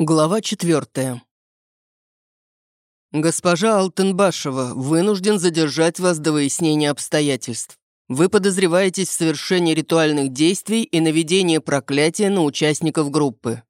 Глава четвертая. «Госпожа Алтенбашева, вынужден задержать вас до выяснения обстоятельств. Вы подозреваетесь в совершении ритуальных действий и наведении проклятия на участников группы».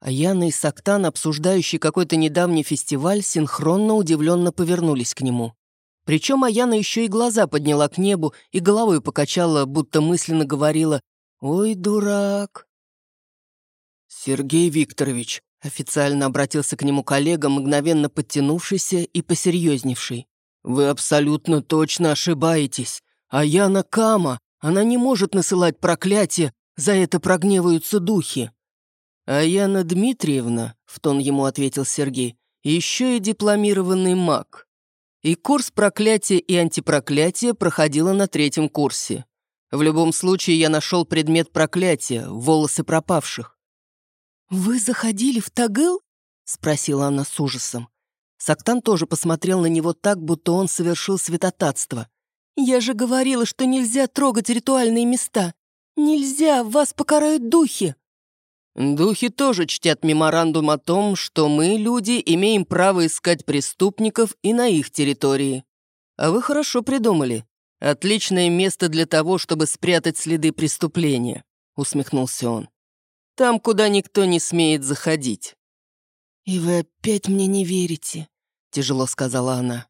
Аяна и Сактан, обсуждающие какой-то недавний фестиваль, синхронно удивленно повернулись к нему. Причем Аяна еще и глаза подняла к небу и головой покачала, будто мысленно говорила «Ой, дурак». «Сергей Викторович», — официально обратился к нему коллега, мгновенно подтянувшийся и посерьезневший. «Вы абсолютно точно ошибаетесь. А Яна Кама, она не может насылать проклятие, за это прогневаются духи». «А Яна Дмитриевна», — в тон ему ответил Сергей, «еще и дипломированный маг. И курс проклятия и антипроклятия проходила на третьем курсе. В любом случае я нашел предмет проклятия, волосы пропавших. «Вы заходили в Тагыл?» — спросила она с ужасом. Сактан тоже посмотрел на него так, будто он совершил святотатство. «Я же говорила, что нельзя трогать ритуальные места. Нельзя, вас покарают духи». «Духи тоже чтят меморандум о том, что мы, люди, имеем право искать преступников и на их территории. А вы хорошо придумали. Отличное место для того, чтобы спрятать следы преступления», — усмехнулся он. Там, куда никто не смеет заходить». «И вы опять мне не верите», — тяжело сказала она.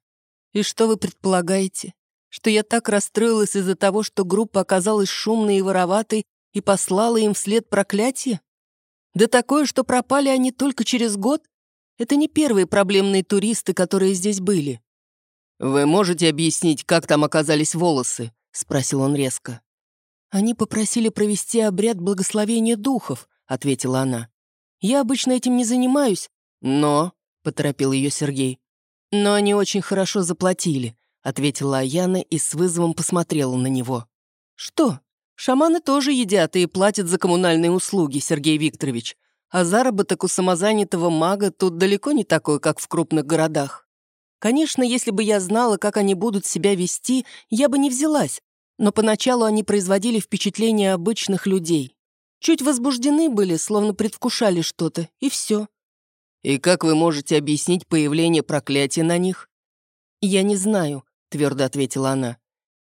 «И что вы предполагаете? Что я так расстроилась из-за того, что группа оказалась шумной и вороватой и послала им вслед проклятие? Да такое, что пропали они только через год? Это не первые проблемные туристы, которые здесь были». «Вы можете объяснить, как там оказались волосы?» — спросил он резко. Они попросили провести обряд благословения духов, ответила она. «Я обычно этим не занимаюсь, но...» — поторопил ее Сергей. «Но они очень хорошо заплатили», — ответила Аяна и с вызовом посмотрела на него. «Что? Шаманы тоже едят и платят за коммунальные услуги, Сергей Викторович. А заработок у самозанятого мага тут далеко не такой, как в крупных городах. Конечно, если бы я знала, как они будут себя вести, я бы не взялась, но поначалу они производили впечатление обычных людей. Чуть возбуждены были, словно предвкушали что-то, и все. «И как вы можете объяснить появление проклятия на них?» «Я не знаю», — твердо ответила она.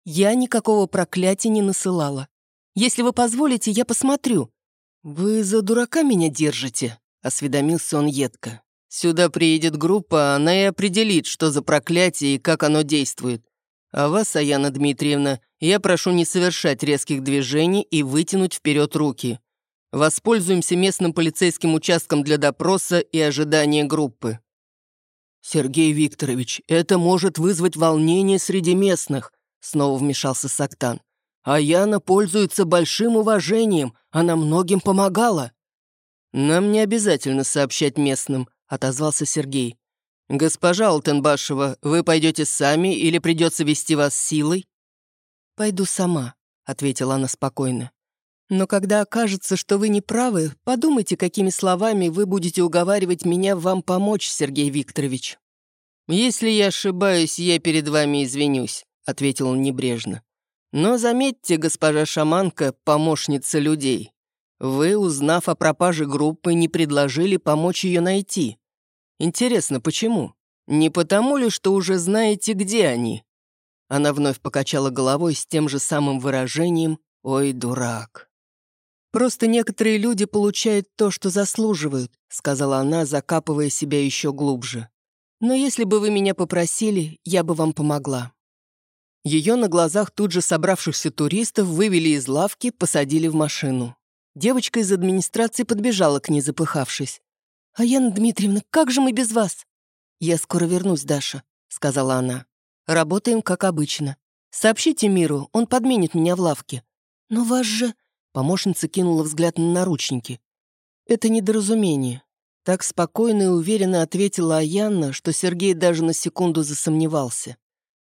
«Я никакого проклятия не насылала. Если вы позволите, я посмотрю». «Вы за дурака меня держите?» — осведомился он едко. «Сюда приедет группа, она и определит, что за проклятие и как оно действует. А вас, Аяна Дмитриевна, я прошу не совершать резких движений и вытянуть вперед руки. Воспользуемся местным полицейским участком для допроса и ожидания группы. «Сергей Викторович, это может вызвать волнение среди местных», снова вмешался Сактан. «А Яна пользуется большим уважением, она многим помогала». «Нам не обязательно сообщать местным», отозвался Сергей. «Госпожа Алтенбашева, вы пойдете сами или придется вести вас силой?» «Пойду сама», — ответила она спокойно. «Но когда окажется, что вы не правы, подумайте, какими словами вы будете уговаривать меня вам помочь, Сергей Викторович». «Если я ошибаюсь, я перед вами извинюсь», — ответил он небрежно. «Но заметьте, госпожа шаманка, помощница людей, вы, узнав о пропаже группы, не предложили помочь ее найти. Интересно, почему? Не потому ли, что уже знаете, где они?» Она вновь покачала головой с тем же самым выражением «Ой, дурак». «Просто некоторые люди получают то, что заслуживают», сказала она, закапывая себя еще глубже. «Но если бы вы меня попросили, я бы вам помогла». Ее на глазах тут же собравшихся туристов вывели из лавки, посадили в машину. Девочка из администрации подбежала к ней, запыхавшись. «А Яна Дмитриевна, как же мы без вас?» «Я скоро вернусь, Даша», — сказала она. «Работаем, как обычно. Сообщите Миру, он подменит меня в лавке». «Но вас же...» — помощница кинула взгляд на наручники. «Это недоразумение». Так спокойно и уверенно ответила Аянна, что Сергей даже на секунду засомневался.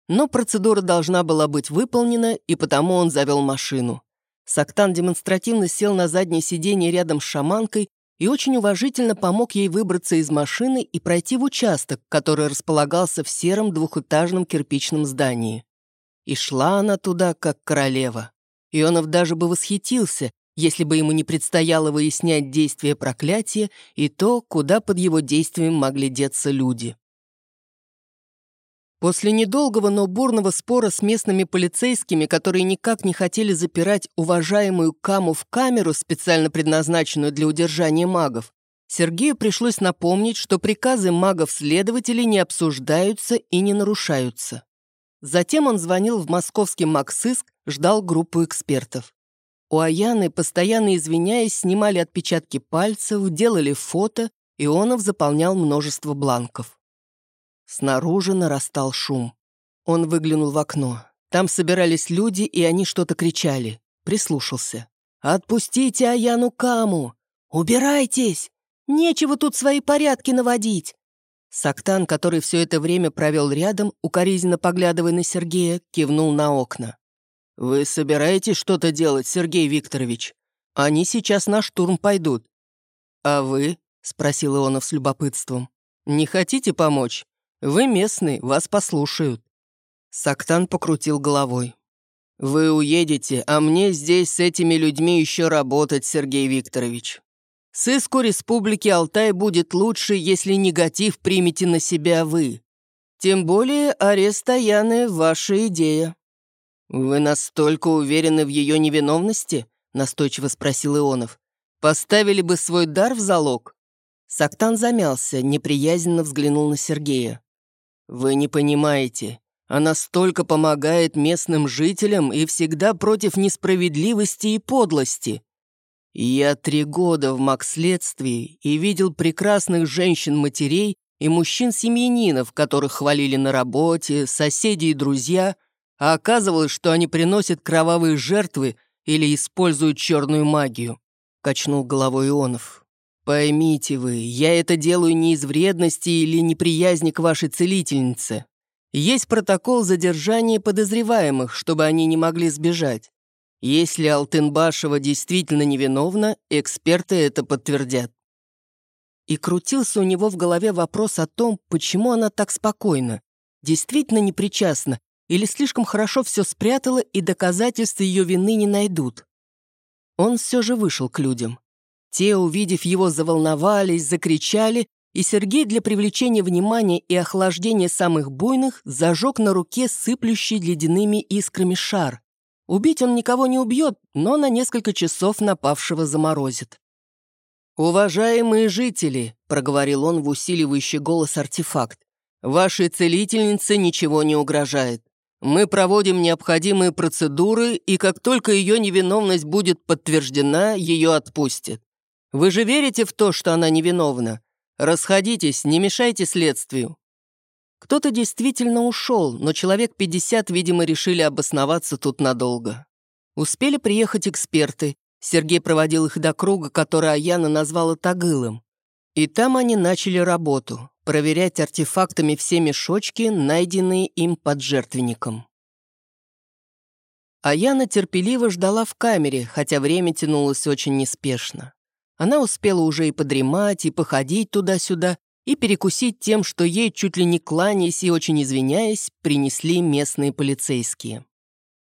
Но процедура должна была быть выполнена, и потому он завел машину. Сактан демонстративно сел на заднее сиденье рядом с шаманкой и очень уважительно помог ей выбраться из машины и пройти в участок, который располагался в сером двухэтажном кирпичном здании. И шла она туда, как королева. Ионов даже бы восхитился, если бы ему не предстояло выяснять действие проклятия и то, куда под его действием могли деться люди. После недолгого, но бурного спора с местными полицейскими, которые никак не хотели запирать уважаемую Каму в камеру, специально предназначенную для удержания магов, Сергею пришлось напомнить, что приказы магов-следователей не обсуждаются и не нарушаются. Затем он звонил в московский МакСыск, ждал группу экспертов. У Аяны, постоянно извиняясь, снимали отпечатки пальцев, делали фото, Ионов заполнял множество бланков. Снаружи нарастал шум. Он выглянул в окно. Там собирались люди, и они что-то кричали. Прислушался. «Отпустите Аяну Каму! Убирайтесь! Нечего тут свои порядки наводить!» Сактан, который все это время провел рядом, укоризненно поглядывая на Сергея, кивнул на окна. «Вы собираетесь что-то делать, Сергей Викторович? Они сейчас на штурм пойдут». «А вы?» — спросил Ионов с любопытством. «Не хотите помочь? Вы местный, вас послушают». Сактан покрутил головой. «Вы уедете, а мне здесь с этими людьми еще работать, Сергей Викторович. Сыску Республики Алтай будет лучше, если негатив примете на себя вы. Тем более арест Аяны – ваша идея». «Вы настолько уверены в ее невиновности?» – настойчиво спросил Ионов. «Поставили бы свой дар в залог?» Сактан замялся, неприязненно взглянул на Сергея. «Вы не понимаете. Она столько помогает местным жителям и всегда против несправедливости и подлости. Я три года в макследствии и видел прекрасных женщин-матерей и мужчин-семьянинов, которых хвалили на работе, соседи и друзья, а оказывалось, что они приносят кровавые жертвы или используют черную магию», — качнул головой Ионов. «Поймите вы, я это делаю не из вредности или неприязни к вашей целительнице. Есть протокол задержания подозреваемых, чтобы они не могли сбежать. Если Алтынбашева действительно невиновна, эксперты это подтвердят». И крутился у него в голове вопрос о том, почему она так спокойна, действительно непричастна или слишком хорошо все спрятала и доказательств ее вины не найдут. Он все же вышел к людям. Те, увидев его, заволновались, закричали, и Сергей для привлечения внимания и охлаждения самых буйных зажег на руке сыплющий ледяными искрами шар. Убить он никого не убьет, но на несколько часов напавшего заморозит. «Уважаемые жители», — проговорил он в усиливающий голос артефакт, «вашей целительнице ничего не угрожает. Мы проводим необходимые процедуры, и как только ее невиновность будет подтверждена, ее отпустят. Вы же верите в то, что она невиновна? Расходитесь, не мешайте следствию». Кто-то действительно ушел, но человек 50, видимо, решили обосноваться тут надолго. Успели приехать эксперты. Сергей проводил их до круга, который Аяна назвала Тагылом. И там они начали работу — проверять артефактами все мешочки, найденные им под жертвенником. Аяна терпеливо ждала в камере, хотя время тянулось очень неспешно. Она успела уже и подремать, и походить туда-сюда, и перекусить тем, что ей, чуть ли не кланяясь и очень извиняясь, принесли местные полицейские.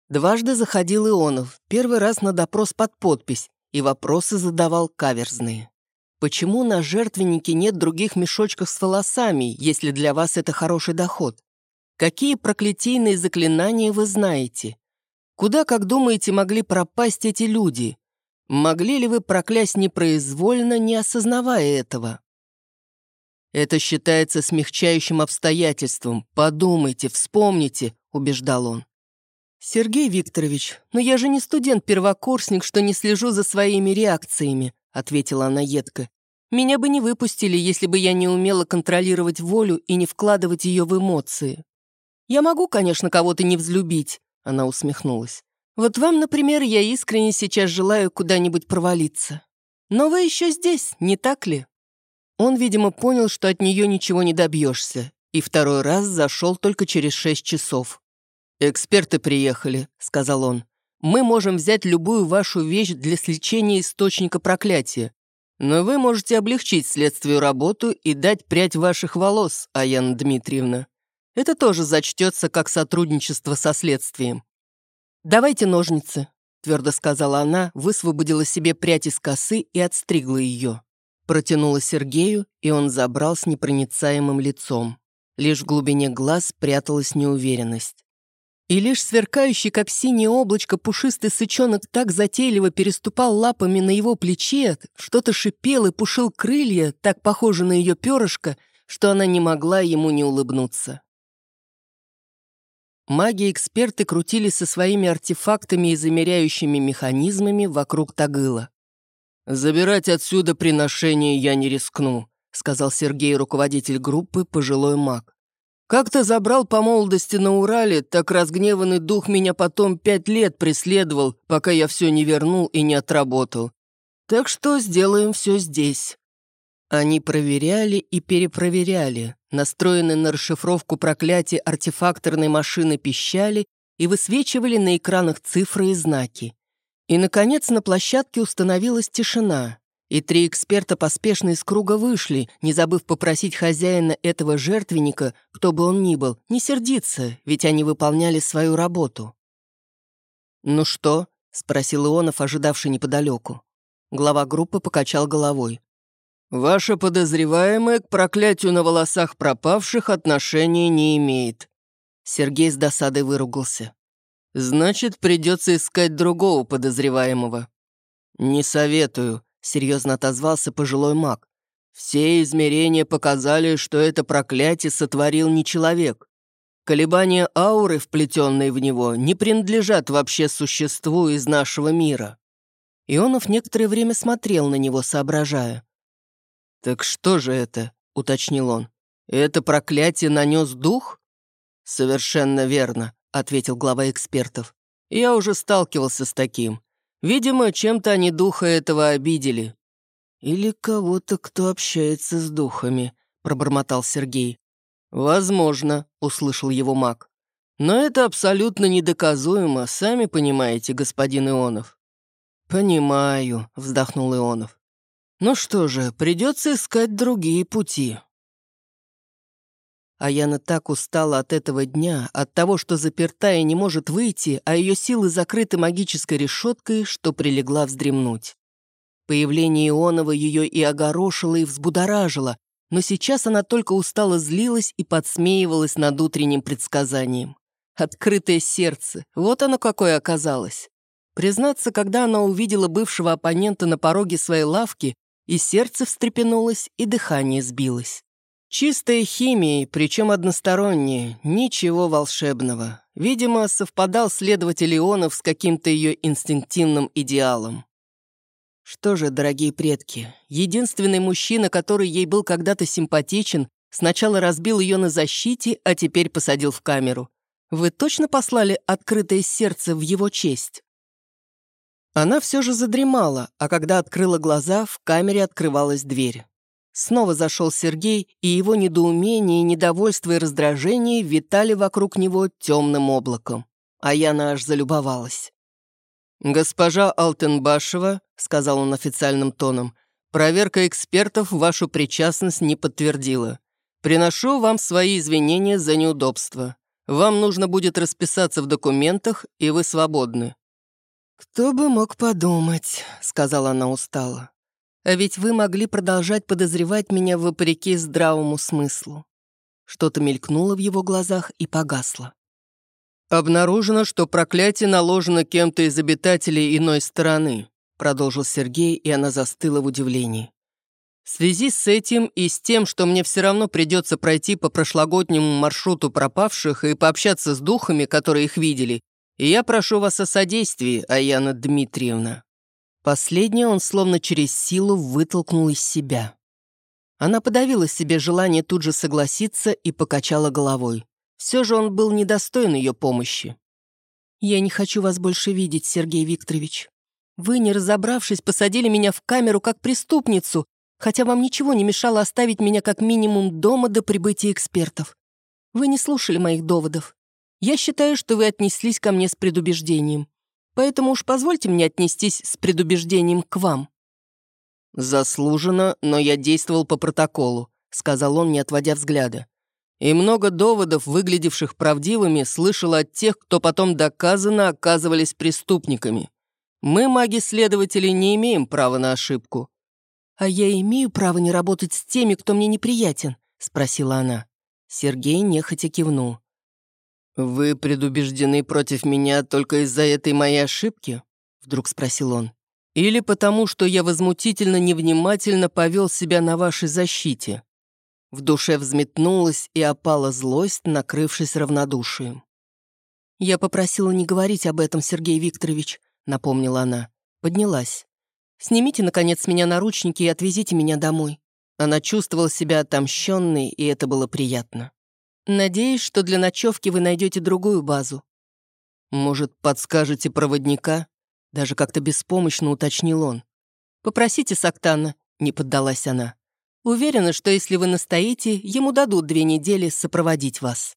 Дважды заходил Ионов, первый раз на допрос под подпись, и вопросы задавал каверзные. Почему на жертвеннике нет других мешочков с волосами, если для вас это хороший доход? Какие проклятийные заклинания вы знаете? Куда, как думаете, могли пропасть эти люди? Могли ли вы проклясть непроизвольно, не осознавая этого? Это считается смягчающим обстоятельством. Подумайте, вспомните, убеждал он. «Сергей Викторович, но я же не студент-первокурсник, что не слежу за своими реакциями», ответила она едко. «Меня бы не выпустили, если бы я не умела контролировать волю и не вкладывать ее в эмоции. Я могу, конечно, кого-то не взлюбить», она усмехнулась. Вот вам, например, я искренне сейчас желаю куда-нибудь провалиться. Но вы еще здесь, не так ли?» Он, видимо, понял, что от нее ничего не добьешься, и второй раз зашел только через шесть часов. «Эксперты приехали», — сказал он. «Мы можем взять любую вашу вещь для сличения источника проклятия, но вы можете облегчить следствию работу и дать прядь ваших волос, Аяна Дмитриевна. Это тоже зачтется как сотрудничество со следствием. «Давайте ножницы». твердо сказала она, высвободила себе прядь из косы и отстригла ее. Протянула Сергею, и он забрал с непроницаемым лицом. Лишь в глубине глаз пряталась неуверенность. И лишь сверкающий, как синее облачко, пушистый сычонок так затейливо переступал лапами на его плече, что-то шипел и пушил крылья, так похоже на ее перышко, что она не могла ему не улыбнуться. Маги-эксперты крутились со своими артефактами и замеряющими механизмами вокруг Тагыла. «Забирать отсюда приношение я не рискну», сказал Сергей, руководитель группы, пожилой маг. «Как-то забрал по молодости на Урале, так разгневанный дух меня потом пять лет преследовал, пока я все не вернул и не отработал. Так что сделаем все здесь». Они проверяли и перепроверяли, настроенные на расшифровку проклятия артефакторной машины пищали и высвечивали на экранах цифры и знаки. И, наконец, на площадке установилась тишина, и три эксперта поспешно из круга вышли, не забыв попросить хозяина этого жертвенника, кто бы он ни был, не сердиться, ведь они выполняли свою работу. «Ну что?» — спросил Ионов, ожидавший неподалеку. Глава группы покачал головой. «Ваша подозреваемая к проклятию на волосах пропавших отношения не имеет». Сергей с досадой выругался. «Значит, придется искать другого подозреваемого». «Не советую», — серьезно отозвался пожилой маг. «Все измерения показали, что это проклятие сотворил не человек. Колебания ауры, вплетенные в него, не принадлежат вообще существу из нашего мира». Ионов некоторое время смотрел на него, соображая. «Так что же это?» — уточнил он. «Это проклятие нанес дух?» «Совершенно верно», — ответил глава экспертов. «Я уже сталкивался с таким. Видимо, чем-то они духа этого обидели». «Или кого-то, кто общается с духами», — пробормотал Сергей. «Возможно», — услышал его маг. «Но это абсолютно недоказуемо, сами понимаете, господин Ионов». «Понимаю», — вздохнул Ионов. Ну что же, придется искать другие пути. А Яна так устала от этого дня, от того, что заперта и не может выйти, а ее силы закрыты магической решеткой, что прилегла вздремнуть. Появление Ионова ее и огорошило, и взбудоражило, но сейчас она только устало злилась и подсмеивалась над утренним предсказанием. Открытое сердце, вот оно какое оказалось. Признаться, когда она увидела бывшего оппонента на пороге своей лавки, и сердце встрепенулось, и дыхание сбилось. Чистая химия, причем односторонняя, ничего волшебного. Видимо, совпадал следователь Ионов с каким-то ее инстинктивным идеалом. Что же, дорогие предки, единственный мужчина, который ей был когда-то симпатичен, сначала разбил ее на защите, а теперь посадил в камеру. Вы точно послали открытое сердце в его честь? Она все же задремала, а когда открыла глаза, в камере открывалась дверь. Снова зашел Сергей, и его недоумение, недовольство и раздражение витали вокруг него темным облаком. А Яна аж залюбовалась. «Госпожа Алтенбашева», — сказал он официальным тоном, «проверка экспертов вашу причастность не подтвердила. Приношу вам свои извинения за неудобство. Вам нужно будет расписаться в документах, и вы свободны. «Кто бы мог подумать», — сказала она устало. «А ведь вы могли продолжать подозревать меня вопреки здравому смыслу». Что-то мелькнуло в его глазах и погасло. «Обнаружено, что проклятие наложено кем-то из обитателей иной стороны», продолжил Сергей, и она застыла в удивлении. В связи с этим и с тем, что мне все равно придется пройти по прошлогоднему маршруту пропавших и пообщаться с духами, которые их видели, я прошу вас о содействии, Аяна Дмитриевна». Последнее он словно через силу вытолкнул из себя. Она подавила себе желание тут же согласиться и покачала головой. Все же он был недостоин ее помощи. «Я не хочу вас больше видеть, Сергей Викторович. Вы, не разобравшись, посадили меня в камеру как преступницу, хотя вам ничего не мешало оставить меня как минимум дома до прибытия экспертов. Вы не слушали моих доводов. Я считаю, что вы отнеслись ко мне с предубеждением. Поэтому уж позвольте мне отнестись с предубеждением к вам». «Заслуженно, но я действовал по протоколу», — сказал он, не отводя взгляда. «И много доводов, выглядевших правдивыми, слышал от тех, кто потом доказанно оказывались преступниками. Мы, маги-следователи, не имеем права на ошибку». «А я имею право не работать с теми, кто мне неприятен?» — спросила она. Сергей нехотя кивнул. «Вы предубеждены против меня только из-за этой моей ошибки?» — вдруг спросил он. «Или потому, что я возмутительно невнимательно повел себя на вашей защите?» В душе взметнулась и опала злость, накрывшись равнодушием. «Я попросила не говорить об этом, Сергей Викторович», — напомнила она. Поднялась. «Снимите, наконец, с меня наручники и отвезите меня домой». Она чувствовала себя отомщенной, и это было приятно. «Надеюсь, что для ночевки вы найдете другую базу». «Может, подскажете проводника?» Даже как-то беспомощно уточнил он. «Попросите Сактана», — не поддалась она. «Уверена, что если вы настоите, ему дадут две недели сопроводить вас».